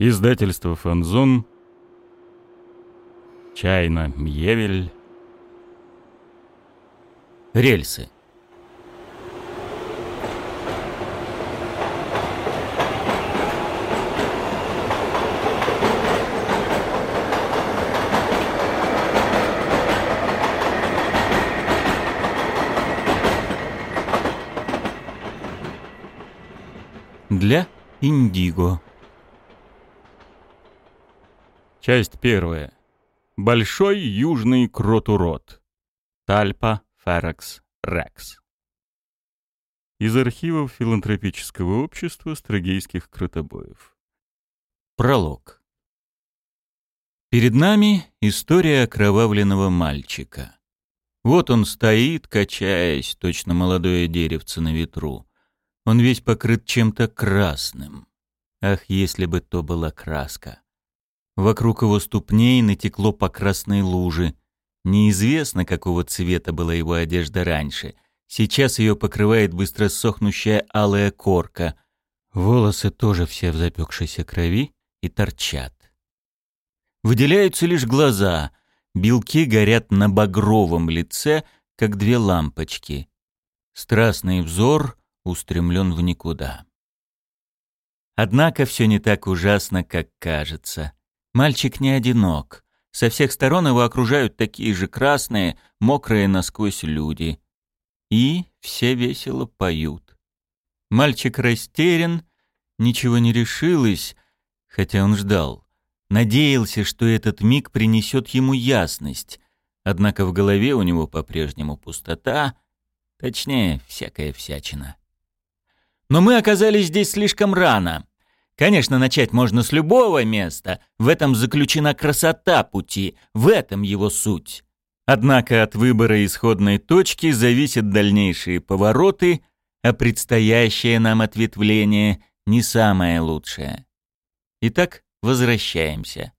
Издательство «Фанзон», Чайна Мьевель, Рельсы. Для Индиго. Часть первая. Большой южный кротурод. Тальпа Ферекс Рекс. Из архивов филантропического общества строгейских кротобоев. Пролог. Перед нами история окровавленного мальчика. Вот он стоит, качаясь, точно молодое деревце на ветру. Он весь покрыт чем-то красным. Ах, если бы то была краска. Вокруг его ступней натекло по красной луже. Неизвестно, какого цвета была его одежда раньше. Сейчас ее покрывает быстро сохнущая алая корка. Волосы тоже все в запекшейся крови и торчат. Выделяются лишь глаза. Белки горят на багровом лице, как две лампочки. Страстный взор устремлен в никуда. Однако все не так ужасно, как кажется. Мальчик не одинок. Со всех сторон его окружают такие же красные, мокрые насквозь люди. И все весело поют. Мальчик растерян, ничего не решилось, хотя он ждал. Надеялся, что этот миг принесет ему ясность. Однако в голове у него по-прежнему пустота, точнее, всякая всячина. Но мы оказались здесь слишком рано. Конечно, начать можно с любого места. В этом заключена красота пути, в этом его суть. Однако от выбора исходной точки зависят дальнейшие повороты, а предстоящее нам ответвление не самое лучшее. Итак, возвращаемся.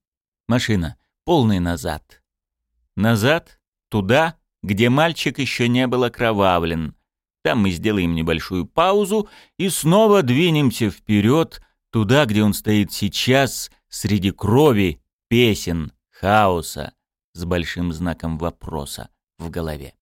Машина, полный назад. Назад, туда, где мальчик еще не был окровавлен. Там мы сделаем небольшую паузу и снова двинемся вперед, туда, где он стоит сейчас, среди крови, песен, хаоса, с большим знаком вопроса в голове.